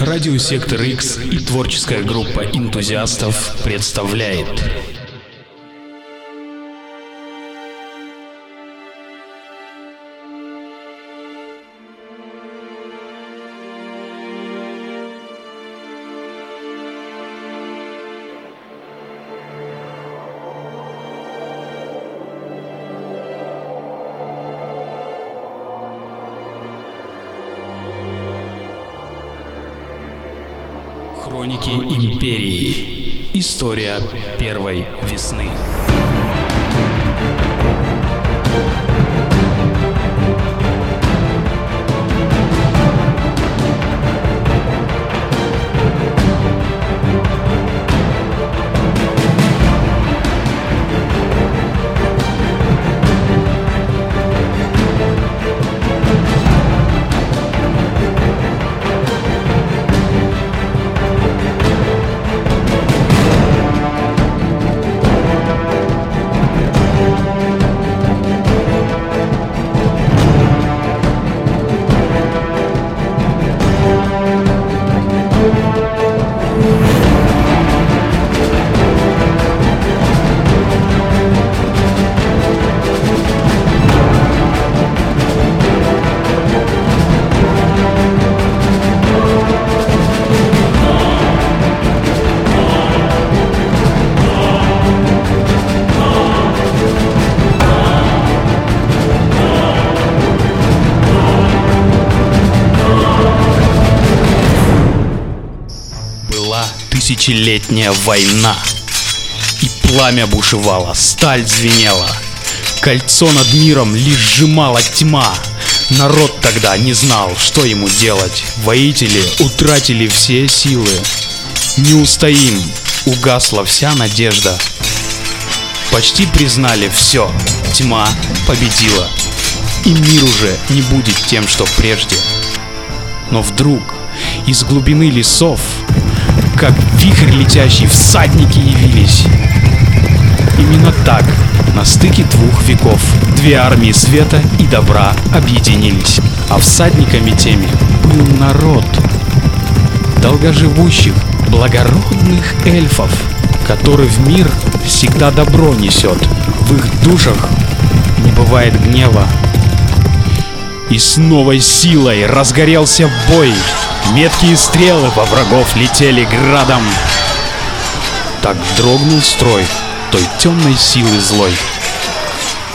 Радиосектор X и творческая группа энтузиастов представляет История первой весны. Тысячелетняя война. И пламя бушевало, сталь звенела. Кольцо над миром лишь сжимала тьма. Народ тогда не знал, что ему делать. Воители утратили все силы. Не устоим, угасла вся надежда. Почти признали все, тьма победила. И мир уже не будет тем, что прежде. Но вдруг из глубины лесов, как вихрь летящий, всадники явились. Именно так, на стыке двух веков, две армии света и добра объединились. А всадниками теми был народ долгоживущих, благородных эльфов, который в мир всегда добро несет. В их душах не бывает гнева, и с новой силой разгорелся бой. Меткие стрелы во врагов летели градом. Так дрогнул строй той темной силы злой.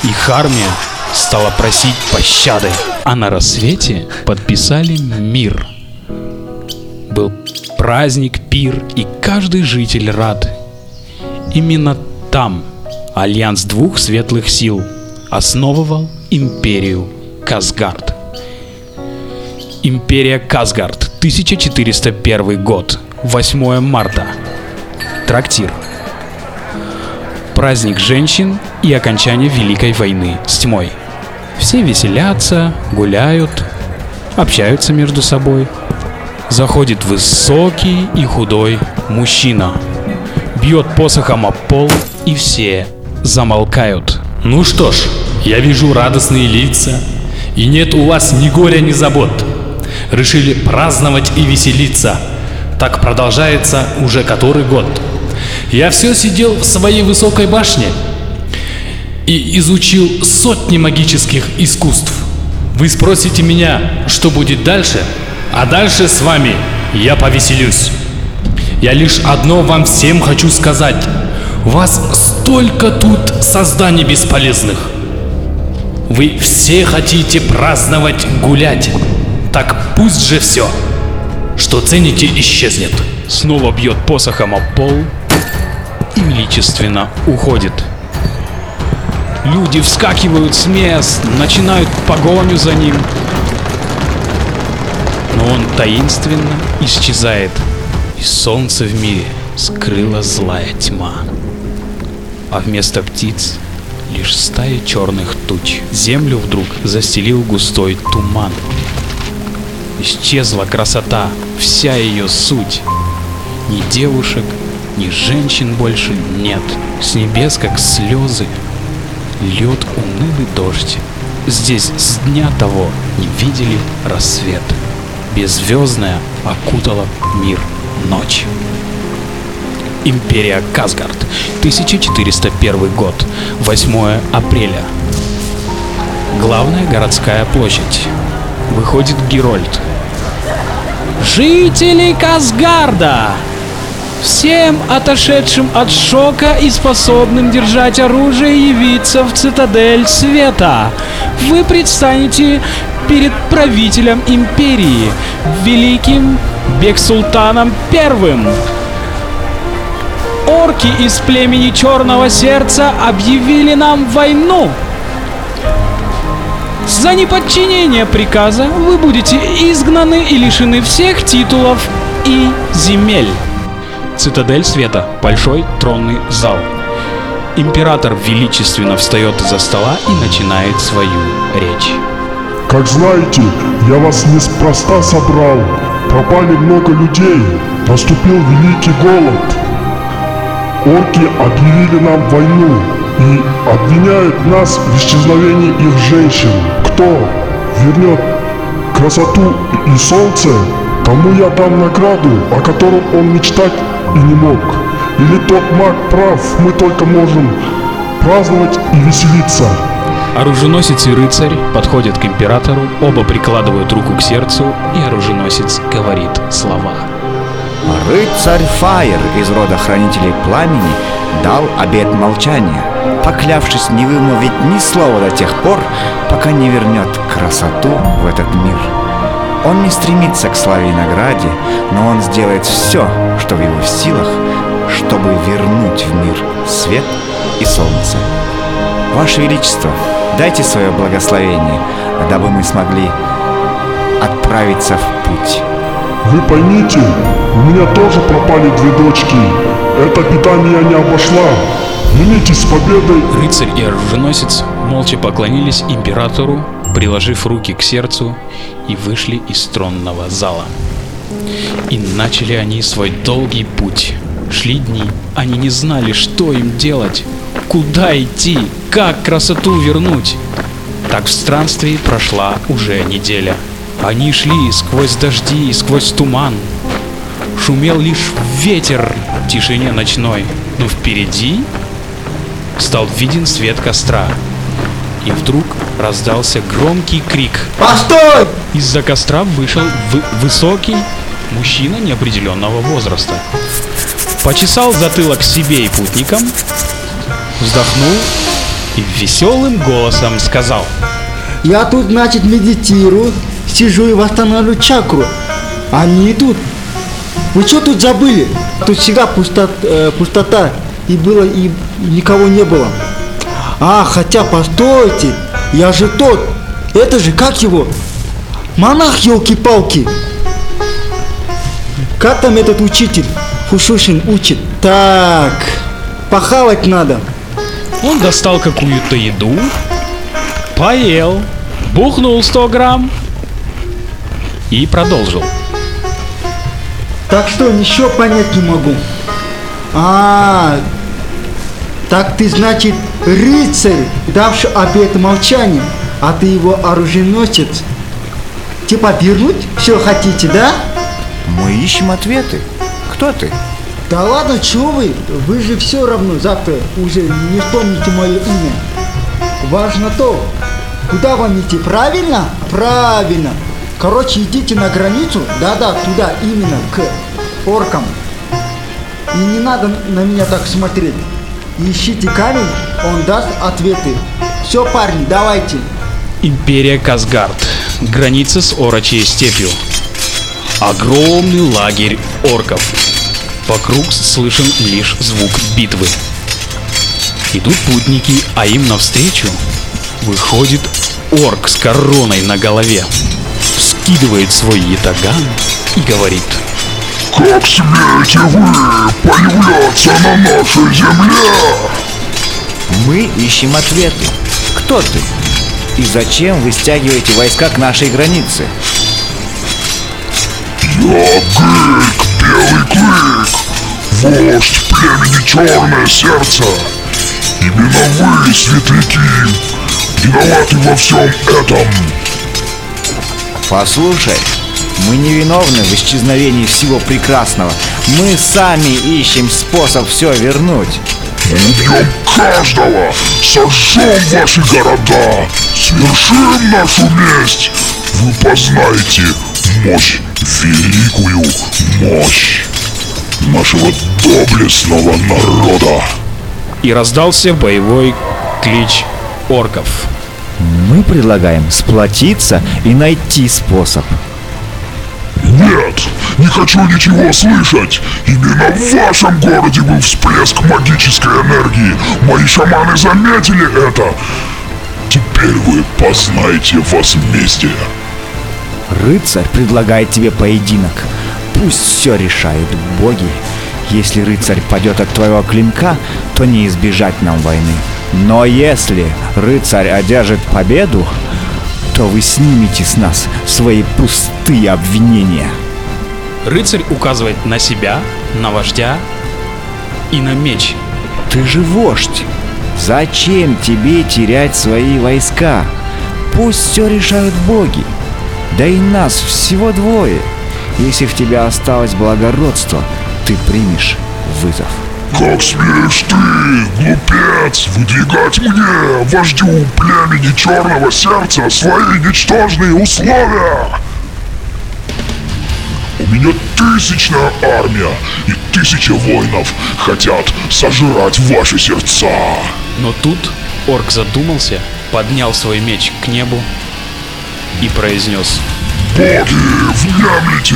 Их армия стала просить пощады, а на рассвете подписали мир. Был праздник, пир, и каждый житель рад. Именно там альянс двух светлых сил основывал империю Казгард. Империя Казгард, 1401 год, 8 марта. Трактир. Праздник женщин и окончание Великой войны с тьмой. Все веселятся, гуляют, общаются между собой. Заходит высокий и худой мужчина. Бьет посохом о пол, и все замолкают. Ну что ж, я вижу радостные лица, и нет у вас ни горя, ни забот. Решили праздновать и веселиться. Так продолжается уже который год. Я все сидел в своей высокой башне и изучил сотни магических искусств. Вы спросите меня, что будет дальше, а дальше с вами я повеселюсь. Я лишь одно вам всем хочу сказать. У вас столько тут созданий бесполезных. Вы все хотите праздновать, гулять. Так пусть же все, что цените, исчезнет. Снова бьет посохом о пол и величественно уходит. Люди вскакивают с мест, начинают погоню за ним. Но он таинственно исчезает, и солнце в мире скрыла злая тьма. А вместо птиц лишь стая черных туч. Землю вдруг застелил густой туман. Исчезла красота, вся ее суть. Ни девушек, ни женщин больше нет. С небес, как слезы, льет унылый дождь. Здесь с дня того не видели рассвет. Беззвездная окутала мир ночь. Империя Казгард, 1401 год, 8 апреля. Главная городская площадь. Выходит Герольд. Жители Казгарда! Всем отошедшим от шока и способным держать оружие явиться в цитадель света. Вы предстанете перед правителем империи, великим Бексултаном Первым. Орки из племени Черного Сердца объявили нам войну. За неподчинение приказа вы будете изгнаны и лишены всех титулов и земель. Цитадель Света. Большой тронный зал. Император величественно встает из-за стола и начинает свою речь. Как знаете, я вас неспроста собрал. Пропали много людей. Наступил великий голод. Орки объявили нам войну и обвиняют нас в исчезновении их женщин. Кто вернет красоту и солнце, тому я дам награду, о котором он мечтать и не мог. Или тот маг прав, мы только можем праздновать и веселиться. Оруженосец и рыцарь подходят к императору, оба прикладывают руку к сердцу, и оруженосец говорит слова. Рыцарь Фаер из рода Хранителей Пламени дал обет молчания, поклявшись не вымолвить ни слова до тех пор, пока не вернет красоту в этот мир. Он не стремится к славе и награде, но он сделает все, что в его силах, чтобы вернуть в мир свет и солнце. Ваше Величество, дайте свое благословение, дабы мы смогли отправиться в путь. Вы поймите, у меня тоже пропали две дочки. Беда меня не обошла. Вернитесь с победой. Рыцарь и оруженосец молча поклонились императору, приложив руки к сердцу, и вышли из тронного зала. И начали они свой долгий путь. Шли дни, они не знали, что им делать, куда идти, как красоту вернуть. Так в странстве прошла уже неделя. Они шли сквозь дожди и сквозь туман. Шумел лишь ветер в тишине ночной, но впереди стал виден свет костра. И вдруг раздался громкий крик. Постой! Из-за костра вышел вы- высокий мужчина неопределенного возраста. Почесал затылок себе и путникам, вздохнул и веселым голосом сказал. Я тут, значит, медитирую, сижу и восстанавливаю чакру. Они идут. Вы что тут забыли? Тут всегда пустота, э, пустота. И было, и никого не было. А, хотя, постойте, я же тот. Это же, как его? Монах, елки-палки. Как там этот учитель? Фушушин учит. Так, похавать надо. Он достал какую-то еду, поел, бухнул 100 грамм и продолжил. Так что ничего понять не могу. А, так ты значит рыцарь, давший обет молчания, а ты его оруженосец. Типа вернуть все хотите, да? Мы ищем ответы. Кто ты? Да ладно, чего вы? Вы же все равно завтра уже не вспомните мое имя. Важно то, куда вам идти, правильно? Правильно. Короче, идите на границу, да-да, туда, именно, к оркам. И не надо на меня так смотреть. Ищите камень, он даст ответы. Все, парни, давайте. Империя Казгард. Граница с Орочей степью. Огромный лагерь орков. Вокруг слышен лишь звук битвы. Идут путники, а им навстречу выходит орк с короной на голове. Скидывает свой ятаган и говорит. Как смеете вы появляться на нашей земле? Мы ищем ответы. Кто ты? И зачем вы стягиваете войска к нашей границе? Я Гейк, Белый Клык, вождь племени Черное Сердце. Именно вы, светляки, виноваты во всем этом. Послушай, Мы не виновны в исчезновении всего прекрасного. Мы сами ищем способ все вернуть. Убьем каждого! Сожжем ваши города! Свершим нашу месть! Вы познаете мощь, великую мощь нашего доблестного народа! И раздался боевой клич орков. Мы предлагаем сплотиться и найти способ. Нет, не хочу ничего слышать! Именно в вашем городе был всплеск магической энергии! Мои шаманы заметили это! Теперь вы познаете возмездие! Рыцарь предлагает тебе поединок. Пусть все решают боги. Если рыцарь падет от твоего клинка, то не избежать нам войны. Но если рыцарь одержит победу, то вы снимете с нас свои пустые обвинения. Рыцарь указывает на себя, на вождя и на меч. Ты же вождь. Зачем тебе терять свои войска? Пусть все решают боги. Да и нас всего двое. Если в тебя осталось благородство, ты примешь вызов. Как смеешь ты, глупец, выдвигать мне, вождю племени Черного Сердца, свои ничтожные условия? У меня тысячная армия, и тысячи воинов хотят сожрать ваши сердца. Но тут орк задумался, поднял свой меч к небу и произнес Боги, внемлите!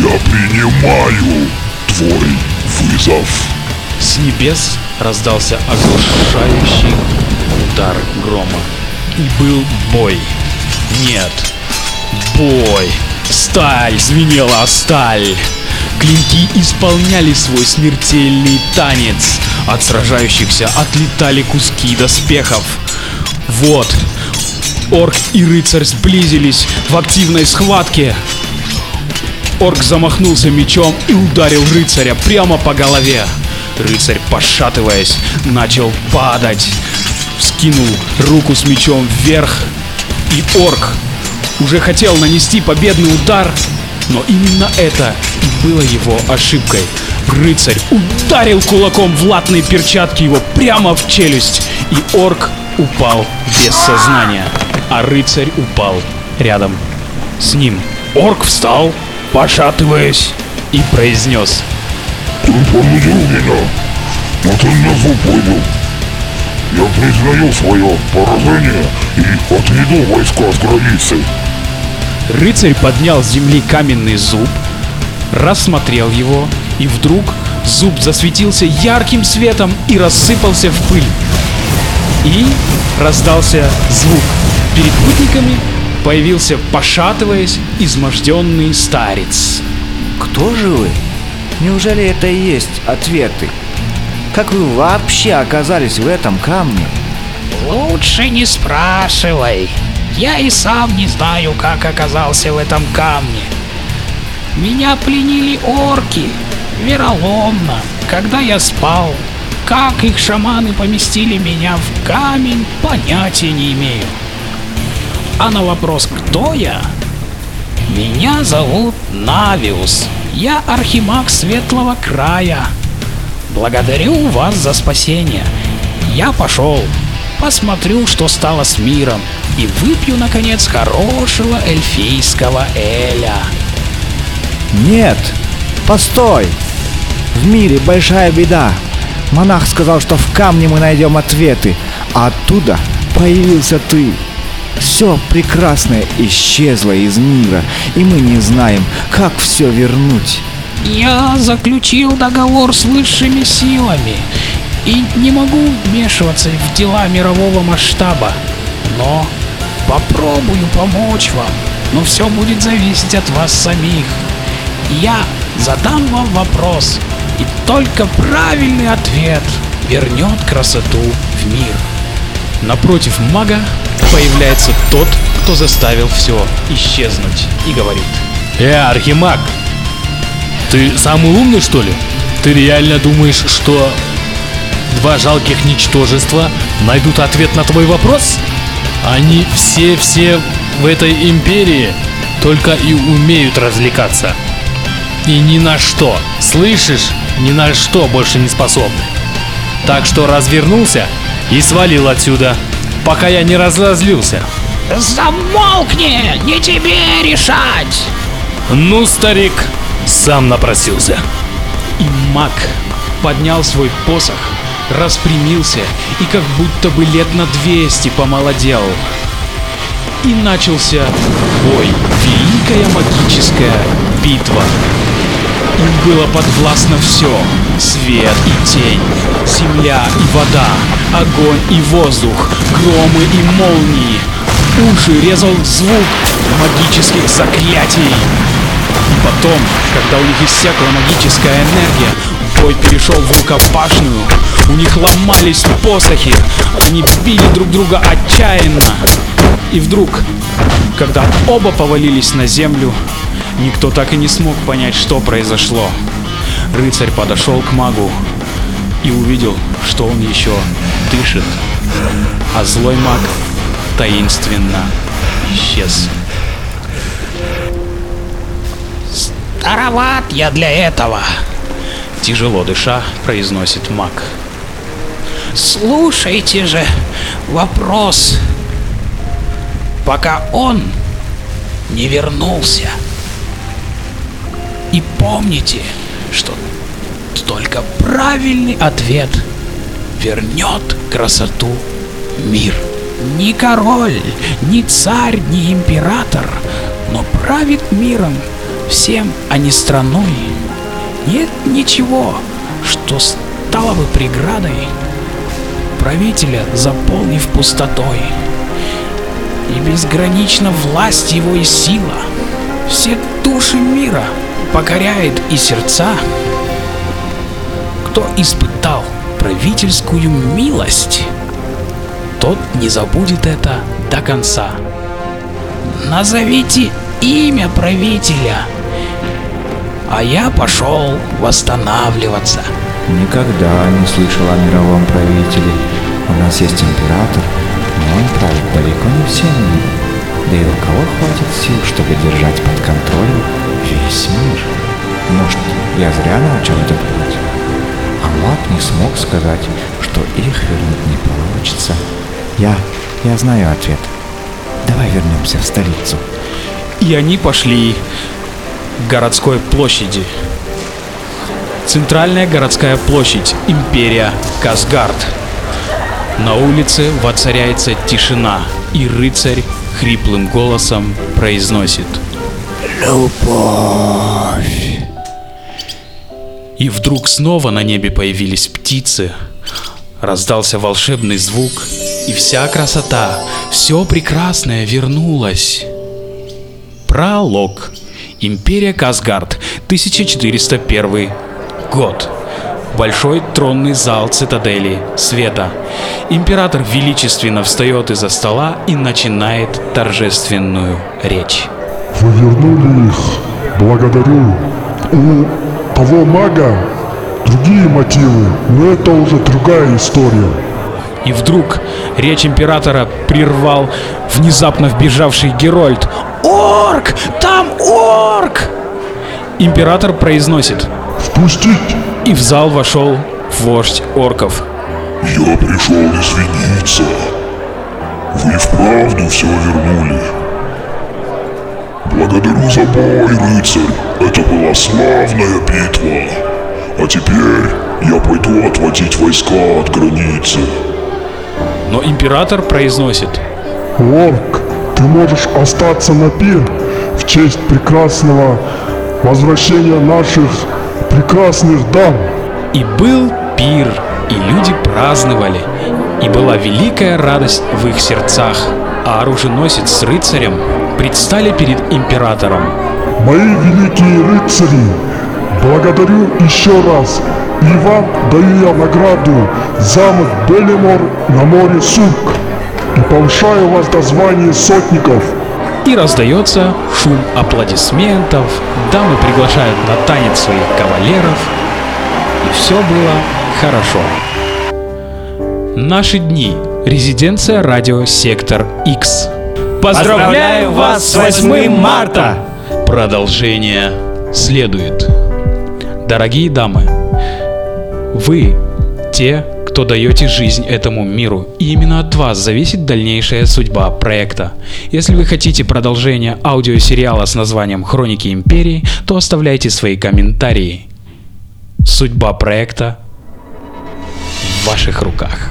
Я принимаю твой вызов. С небес раздался оглушающий удар грома. И был бой. Нет, бой. Сталь звенела сталь. Клинки исполняли свой смертельный танец. От сражающихся отлетали куски доспехов. Вот, орк и рыцарь сблизились в активной схватке. Орк замахнулся мечом и ударил рыцаря прямо по голове. Рыцарь, пошатываясь, начал падать. Скинул руку с мечом вверх, и орк уже хотел нанести победный удар, но именно это и было его ошибкой. Рыцарь ударил кулаком в латные перчатки его прямо в челюсть, и орк упал без сознания, а рыцарь упал рядом с ним. Орк встал, пошатываясь, и произнес Ты понудил меня, но ты не выполнил. Я признаю свое поражение и отведу войска с границы. Рыцарь поднял с земли каменный зуб, рассмотрел его, и вдруг зуб засветился ярким светом и рассыпался в пыль. И раздался звук. Перед путниками появился, пошатываясь, изможденный старец. Кто же вы? Неужели это и есть ответы? Как вы вообще оказались в этом камне? Лучше не спрашивай. Я и сам не знаю, как оказался в этом камне. Меня пленили орки. Вероломно, когда я спал. Как их шаманы поместили меня в камень, понятия не имею. А на вопрос, кто я? Меня зовут Навиус. Я архимаг Светлого Края. Благодарю вас за спасение. Я пошел. Посмотрю, что стало с миром. И выпью, наконец, хорошего эльфийского эля. Нет! Постой! В мире большая беда. Монах сказал, что в камне мы найдем ответы, а оттуда появился ты. Все прекрасное исчезло из мира, и мы не знаем, как все вернуть. Я заключил договор с высшими силами и не могу вмешиваться в дела мирового масштаба. Но попробую помочь вам, но все будет зависеть от вас самих. Я задам вам вопрос, и только правильный ответ вернет красоту в мир. Напротив мага появляется тот, кто заставил все исчезнуть, и говорит. Э, Архимаг, ты самый умный, что ли? Ты реально думаешь, что два жалких ничтожества найдут ответ на твой вопрос? Они все-все в этой империи только и умеют развлекаться. И ни на что, слышишь, ни на что больше не способны. Так что развернулся и свалил отсюда, пока я не разозлился. Замолкни! Не тебе решать! Ну, старик, сам напросился. И маг поднял свой посох, распрямился и как будто бы лет на 200 помолодел. И начался бой, великая магическая битва. Им было подвластно все. Свет и тень, земля и вода, огонь и воздух, громы и молнии. Уши резал звук магических заклятий. И потом, когда у них иссякла магическая энергия, бой перешел в рукопашную. У них ломались посохи, они били друг друга отчаянно. И вдруг, когда оба повалились на землю, никто так и не смог понять, что произошло. Рыцарь подошел к магу и увидел, что он еще дышит, а злой маг таинственно исчез. Староват я для этого. Тяжело дыша, произносит маг. Слушайте же вопрос. Пока он не вернулся. И помните, что только правильный ответ вернет красоту мир. Ни король, ни царь, ни император, но правит миром всем, а не страной. Нет ничего, что стало бы преградой правителя, заполнив пустотой. И безгранична власть его и сила. Все души мира покоряет и сердца. Кто испытал правительскую милость, тот не забудет это до конца. Назовите имя правителя, а я пошел восстанавливаться. Никогда не слышал о мировом правителе. У нас есть император, но он правит далеко не всем миром. Да и у кого хватит сил, чтобы держать под контролем весь мир? Может, я зря начал этот путь? А маг не смог сказать, что их вернуть не получится. Я, я знаю ответ. Давай вернемся в столицу. И они пошли к городской площади. Центральная городская площадь, империя Казгард. На улице воцаряется тишина, и рыцарь хриплым голосом произносит «Любовь». И вдруг снова на небе появились птицы, раздался волшебный звук, и вся красота, все прекрасное вернулось. Пролог. Империя Казгард, 1401 год. Большой тронный зал цитадели Света. Император величественно встает из-за стола и начинает торжественную речь. Вы вернули их. Благодарю. У того мага другие мотивы, но это уже другая история. И вдруг речь императора прервал внезапно вбежавший Герольд. «Орк! Там орк!» Император произносит. Впустить! И в зал вошел вождь орков. Я пришел извиниться. Вы вправду все вернули. Благодарю за бой, рыцарь. Это была славная битва. А теперь я пойду отводить войска от границы. Но император произносит. Орк, ты можешь остаться на пир в честь прекрасного возвращения наших прекрасных дам. И был пир, и люди праздновали, и была великая радость в их сердцах. А оруженосец с рыцарем предстали перед императором. Мои великие рыцари, благодарю еще раз. И вам даю я награду замок Белимор на море Сурк. И повышаю вас до звания сотников. И раздается шум аплодисментов, дамы приглашают на танец своих кавалеров, и все было хорошо. Наши дни. Резиденция радио Сектор X. Поздравляю вас с 8 марта! Продолжение следует. Дорогие дамы, вы те, кто даете жизнь этому миру, и именно от вас зависит дальнейшая судьба проекта. Если вы хотите продолжение аудиосериала с названием «Хроники Империи», то оставляйте свои комментарии. Судьба проекта в ваших руках.